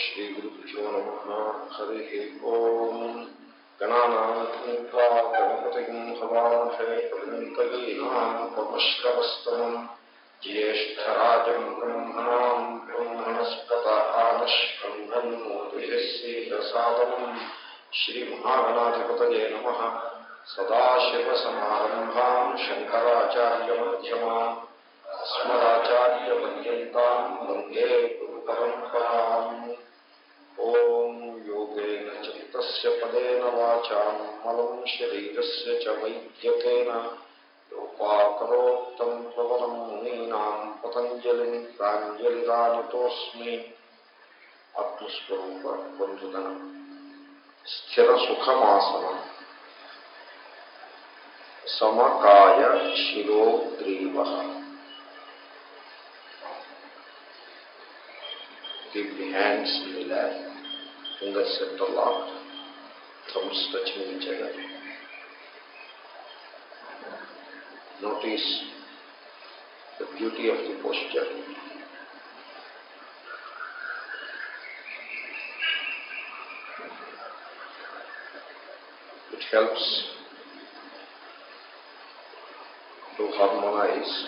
श्रीगुरुभ्यो नमः। हवामहे प्रवृङ्कलीनाम् पमश्रवस्तमम् ज्येष्ठराजम् ब्रह्मणाम् ब्रह्मणस्पत आनश्कन्धन्मोदिभिः सीदसादनम् श्रीमहागणाधिपतये नमः अस्मदाचार्यपर्यन्ताम् वन्दे गुरुपरम्पराम् ఓం యోగేన చిత్తస్య పదేన వాచాం మలం శరీరస్య చ వైద్యకేన. లోపాకరోక్తం ప్రవరం మునీనాం పతంజలిం ప్రాంజలిరానతోస్మి ఆత్మస్వరూప బంధుదనం స్థిర సుఖమాసనం సమకాయ శిరోగ్రీవ Keep the hands in the lap, fingers interlocked, thumbs touching each other. Notice the beauty of the posture. It helps to harmonize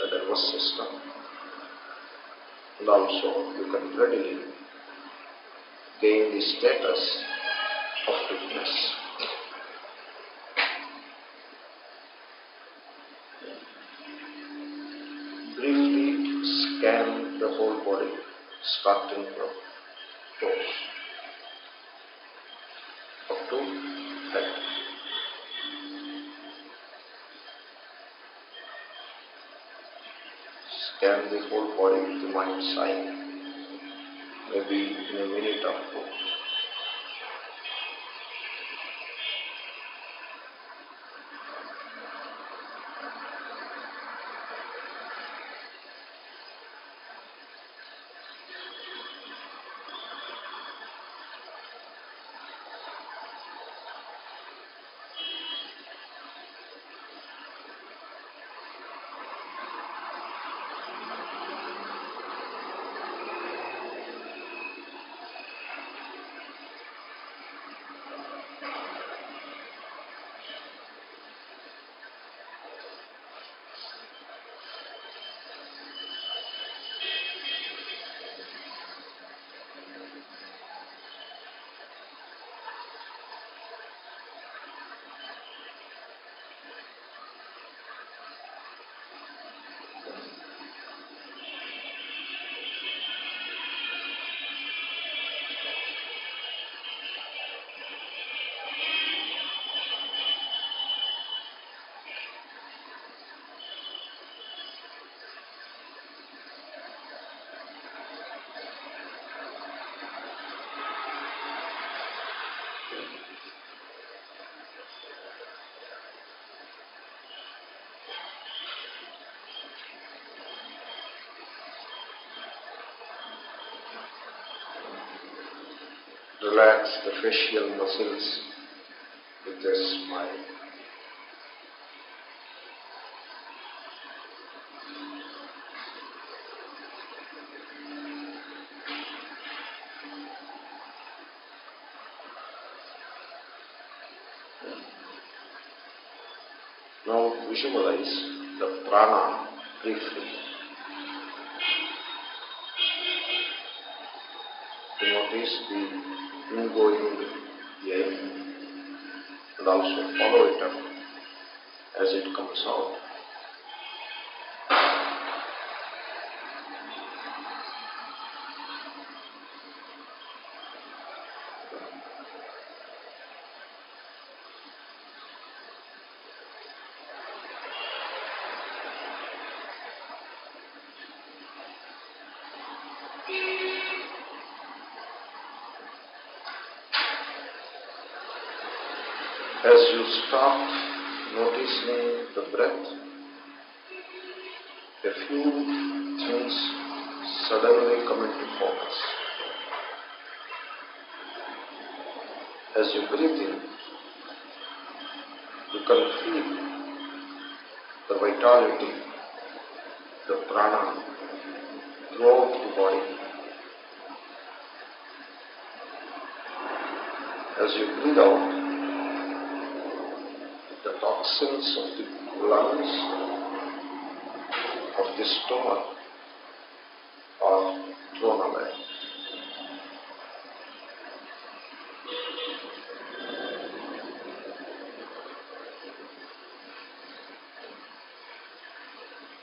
the nervous system and also you can readily gain the status of fitness. Briefly scan the whole body, starting from toes up to head. Scan the whole body mind's eye, maybe in a minute or two. Relax the facial muscles with a smile. Now visualize the prana briefly. Notice the ingoing air and also follow it up as it comes out. two things suddenly come into focus. As you breathe in, you can feel the vitality, the prana throughout the body. As you breathe out, the toxins of the lungs the stomach are thrown away.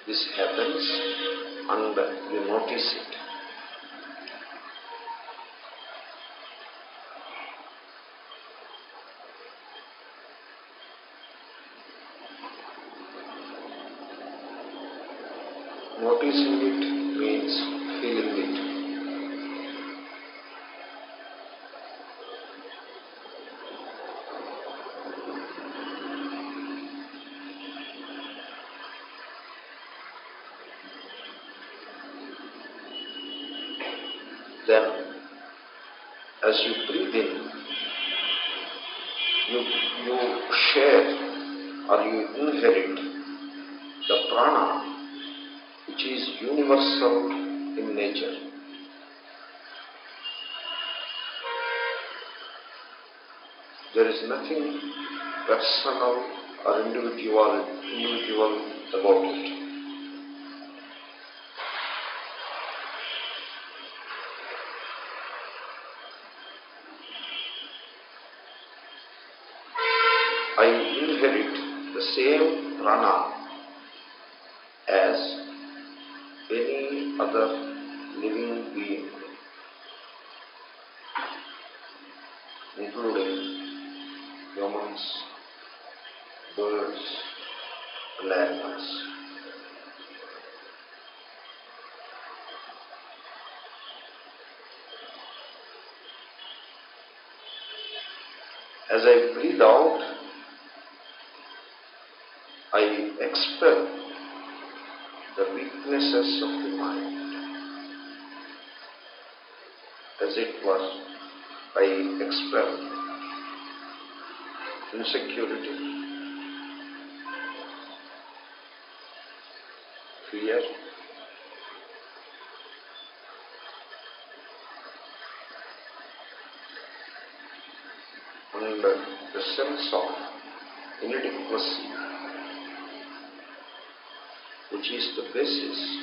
This happens and you notice it. Noticing it means feeling it. Then, as you breathe in, you, you share or you inherit the prana which is universal in nature. There is nothing personal or individual, individual about it. I inherit the same prana as any other living being, including humans, birds, and animals. As I breathe out, I expel the weaknesses of the mind. As it was, I expel insecurity, fear, and the sense of inadequacy which is the basis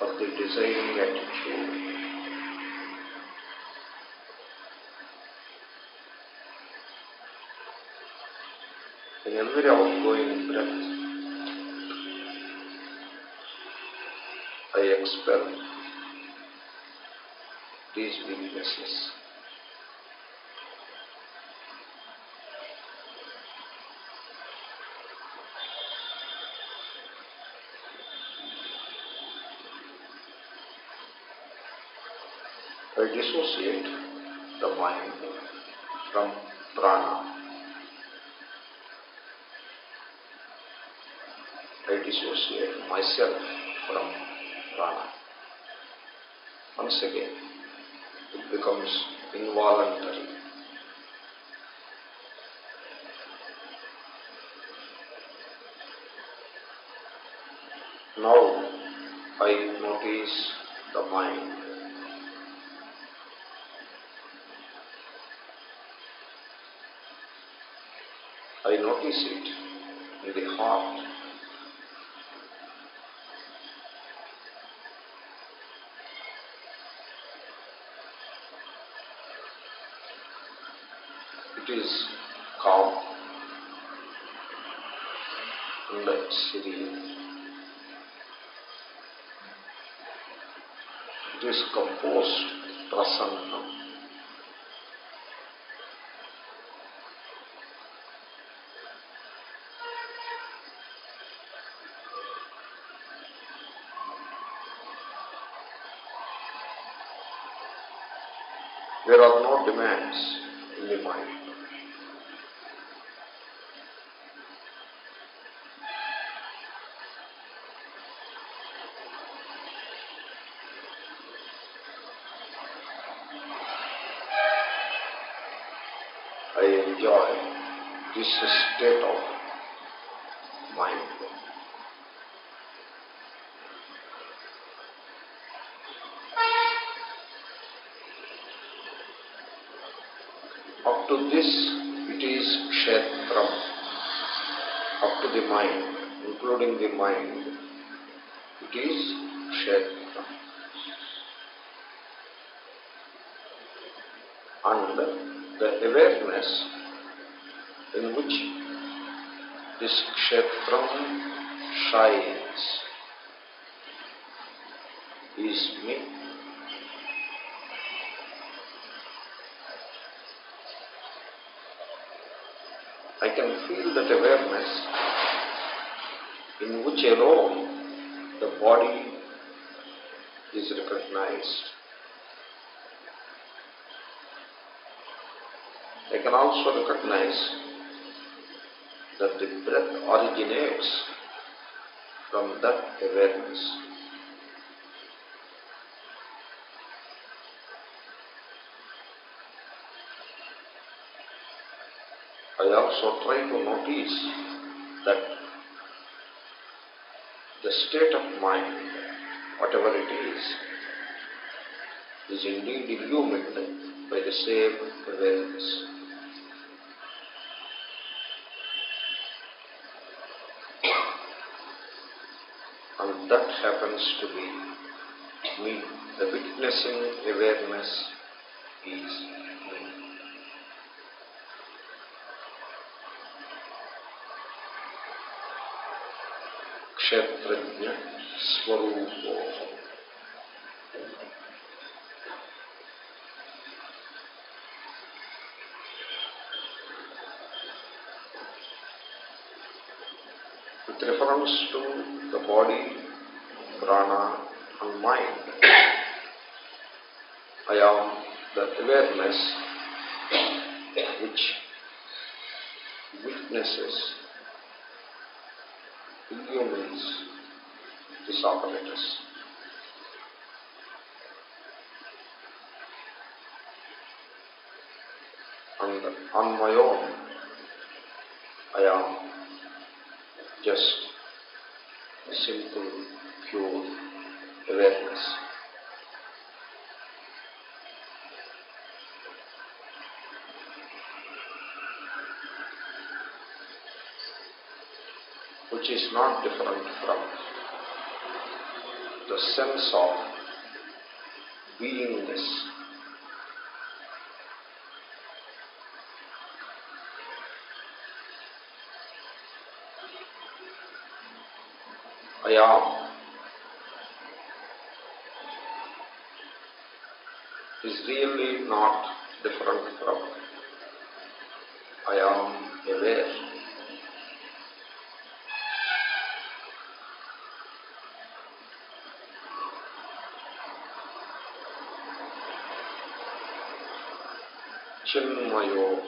of the desiring attitude. In every outgoing breath, I expel these weaknesses. I dissociate the mind from prana. I dissociate myself from prana. Once again, it becomes involuntary. Now I notice the mind. I notice it in the heart. It is calm and serene. It is composed. There are no demands in the mind. I enjoy this state of mind. Up to this, it is Kshetram. Up to the mind, including the mind, it is Kshetram. And the awareness in which this Kshetram shines is me. I can feel that awareness in which alone the body is recognized. I can also recognize that the breath originates from that awareness. I also try to notice that the state of mind, whatever it is, is indeed illumined by the same awareness. And that happens to be me. The witnessing awareness is तंत्र स्वरूप with reference to the body, prana, and mind. I am the awareness which witnesses, illumines, these operators. And on my own, I am just a simple, pure awareness. Which is not different from the sense of beingness. I am is really not different from I am aware. Chinmayo.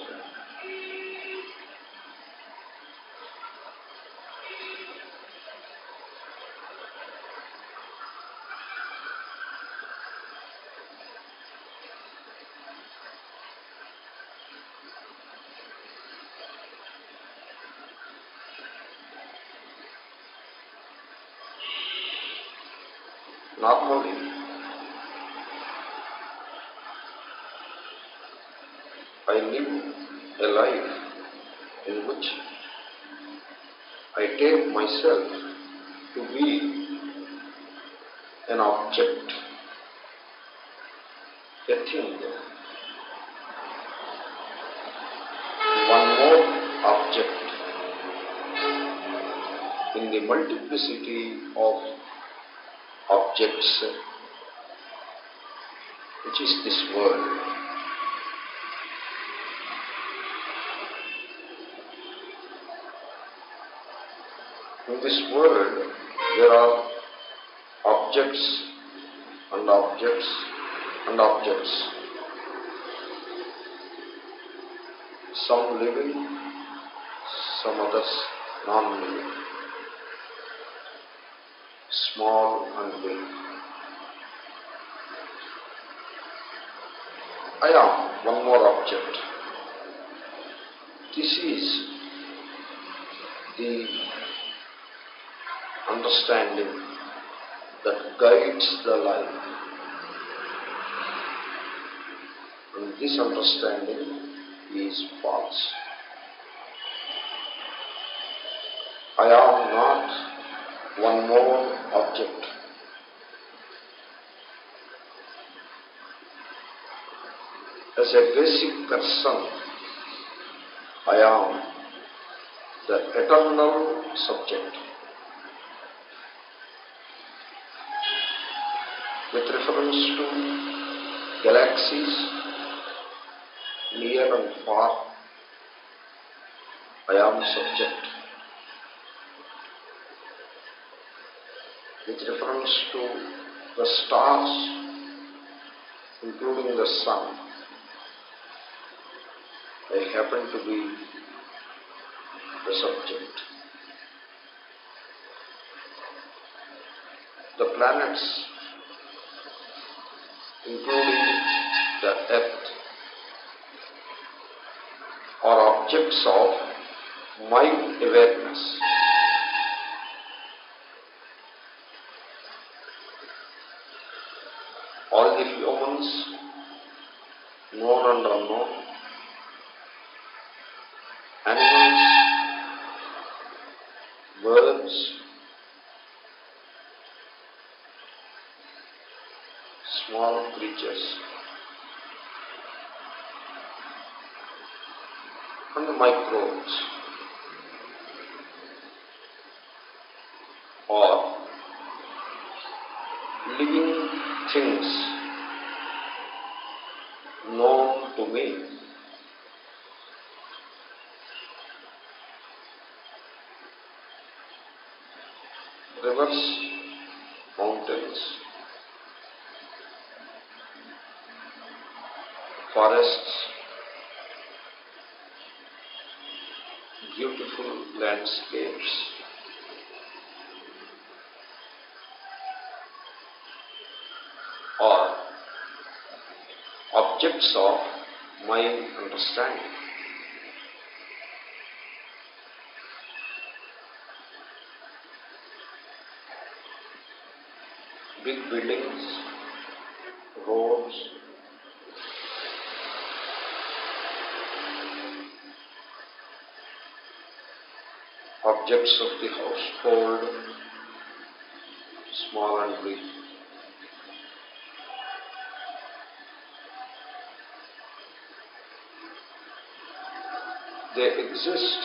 Normally, I live a life in which I take myself to be an object, a thing, one more object in the multiplicity of objects which is this world. In this world, there are objects and objects and objects. Some living, some others non-living. Small and big. I am one more object. This is the understanding that guides the life. And this understanding is false. I am not one more object. As a basic person, I am the eternal subject. With reference to galaxies, near and far, I am subject. With reference to the stars, including the sun, I happen to be the subject. The planets, including the earth, are objects of mind awareness. All the humans, known and unknown, animals, birds, creatures, and microbes. Or living things known to me. Rivers, mountains, forests, beautiful landscapes. Or objects of my understanding. Big buildings, objects of the household, small and big. They exist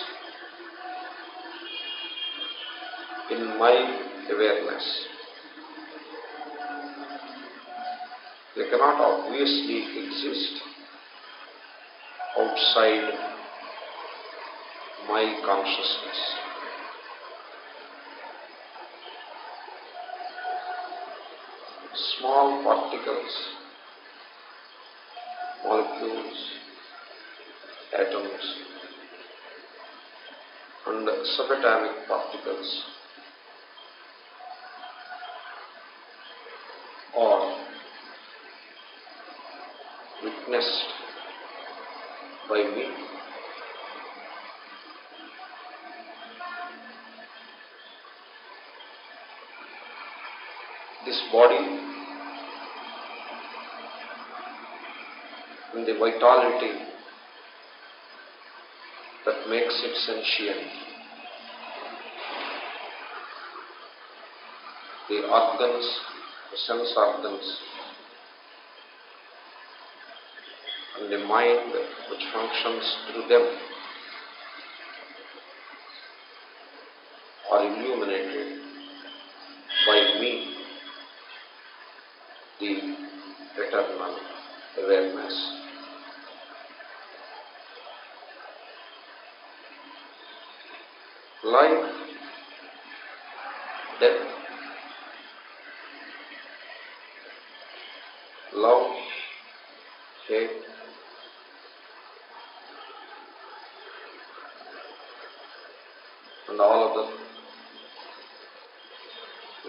in my awareness. They cannot obviously exist outside my consciousness. Small particles, molecules, atoms, and subatomic particles are witnessed by me. This body and the vitality that makes it sentient. The organs, the sense organs, and the mind which functions through them are illuminated by me, the eternal awareness. Life, death, love, hate, and all of the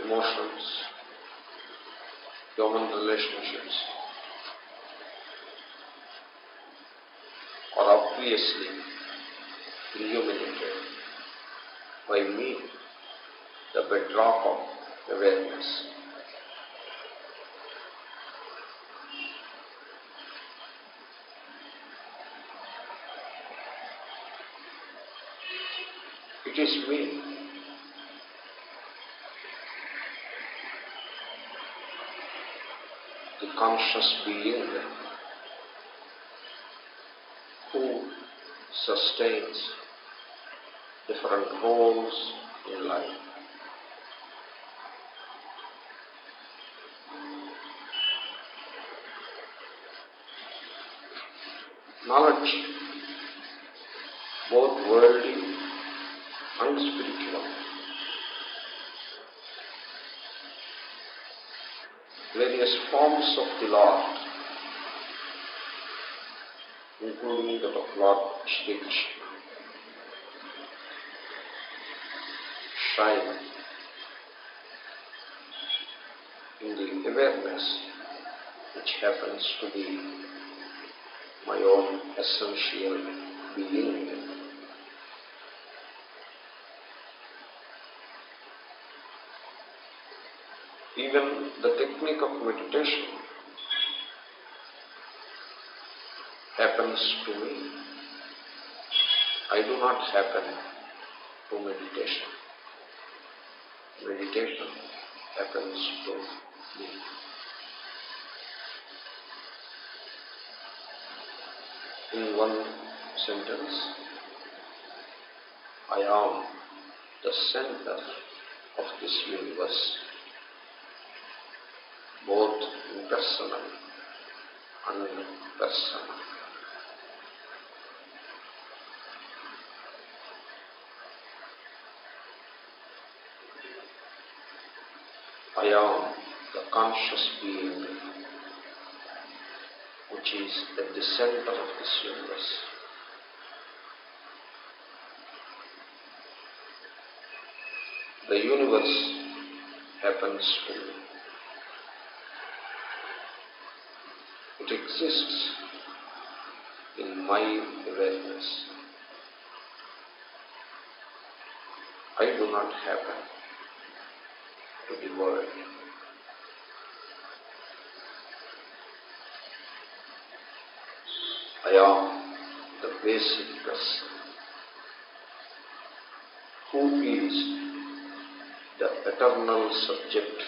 emotions, human relationships are obviously illuminated by me the bedrock of awareness. It is me. The conscious being who sustains different goals in life. Knowledge, both worldly and spiritual, various forms of the Lord, including that of Lord Shri Krishna, shine in the awareness which happens to be my own essential being. Even the technique of meditation happens to me. I do not happen to meditation. Meditation happens to me. In one sentence, I am the center of this universe, both impersonal and personal. The conscious being which is at the center of this universe. The universe happens to me. It exists in my awareness. I do not happen to the world. I am the basic person who is the eternal subject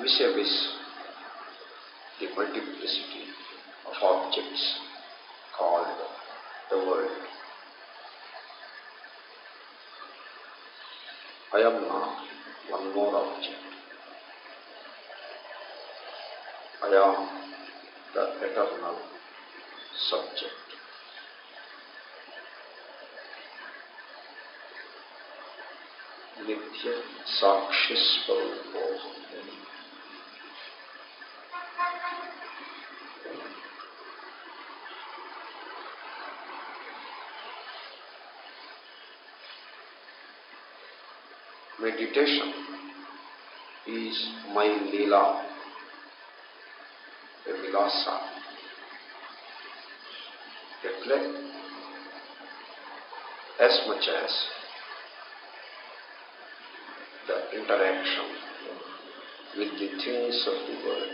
vis-a-vis the multiplicity of objects called the world. I am not one more object. I am the eternal subject. नित्य साक्षी स्वरूप Meditation is my lila, a vilasa, a play, as much as the interaction with the things of the world.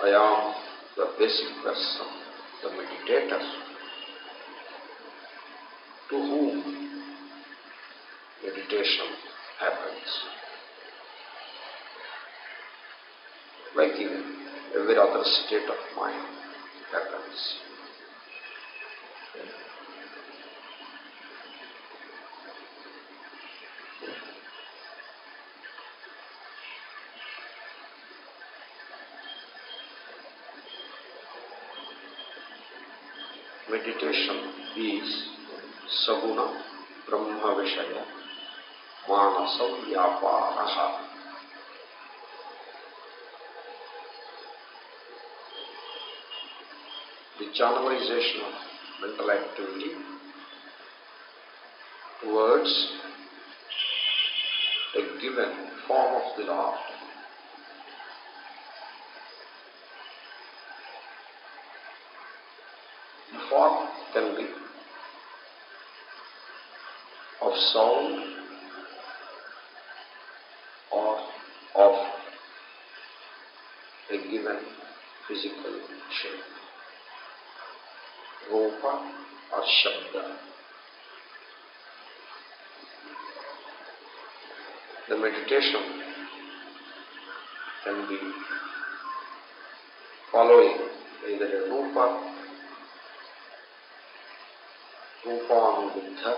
I am the basic person, the meditator, to whom meditation happens. In every other state of mind happens. Meditation is saguna brahma vishaya manasa vyaparaha. The channelization of mental activity towards a given form of the Lord. form can be of sound or of a given physical shape. Rupa or Shabda. The meditation can be following either a Rupa rupanubuddha,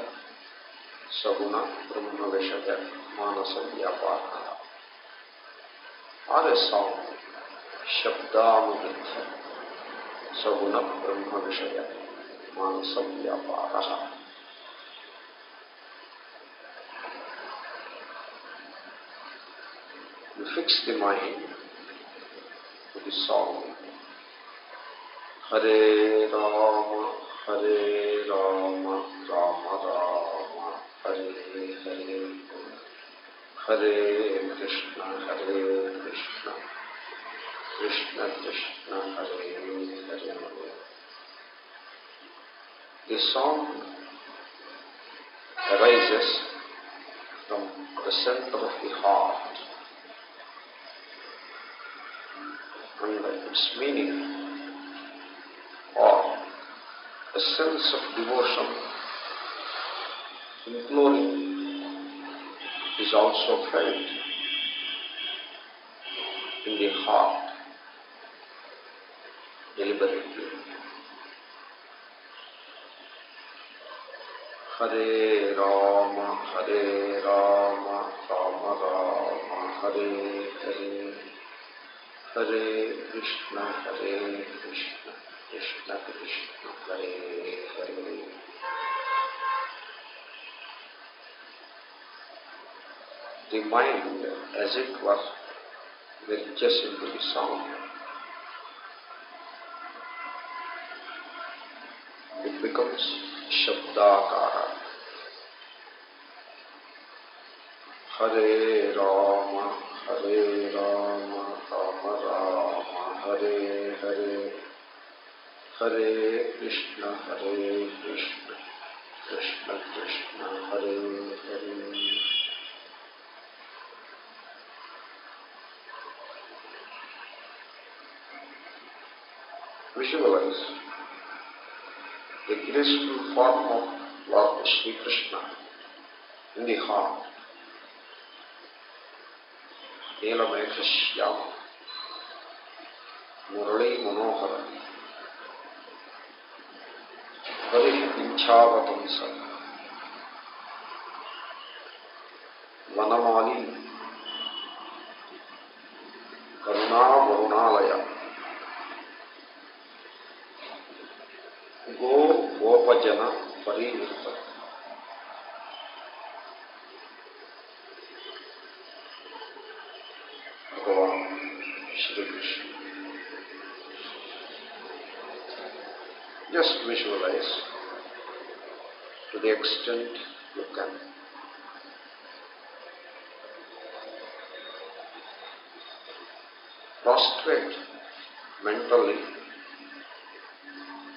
saguna, brahma vishaya, manasa vyapara, or a song, shabdanubuddha, saguna, brahma vishaya, manasa vyapara. You fix the mind to the song. Hare Rama, Hare Rama, Rama Rama, Hare Hare. Hare Krishna, Hare Krishna, Krishna Krishna, Hare Hare. The song arises from the center of the heart and its meaning a sense of devotion, imploring, is also felt in the heart deliberately. Hare Rama, Hare Rama, Rama Rama, Hare Hare. Hare Krishna, Hare Krishna, Krishna Krishna, Hare Hare. The mind, as it were, merges into the sound. It becomes Shabdakara. Hare Rama, Hare Rama, Rama Rama, Hare Hare, Hare Krishna Hare Krishna Krishna Krishna Hare Hare Visualize the graceful form of Lord shri Krishna in the heart. Neelamekha Shyama Murali Manohara वरी इच्छावतंस वनमाली करुणा वरुणालया you can. Prostrate mentally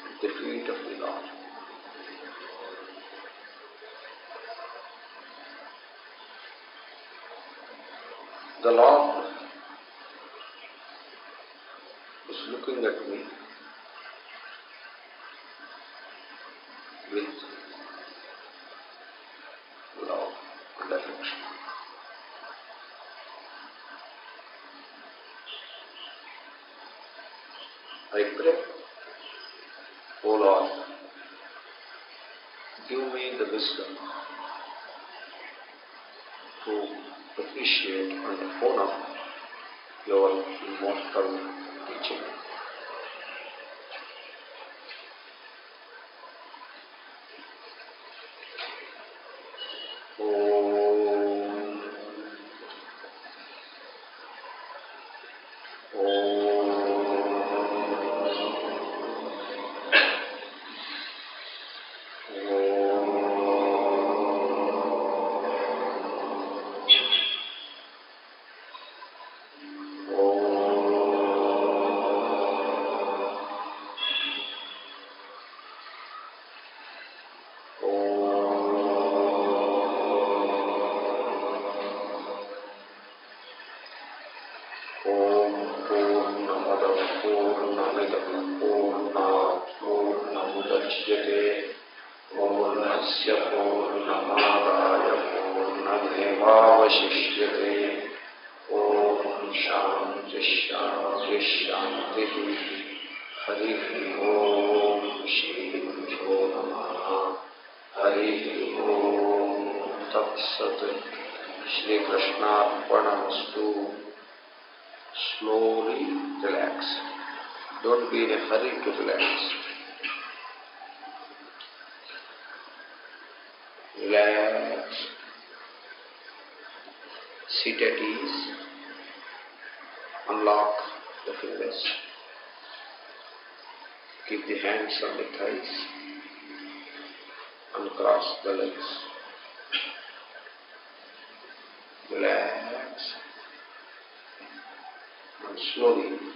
at the feet of the Lord. The Lord Shri Krishna Pranamastu. Slowly relax. Don't be in a hurry to relax. Relax. Sit at ease. Unlock the fingers. Keep the hands on the thighs. Uncross the legs. Relax and slowly.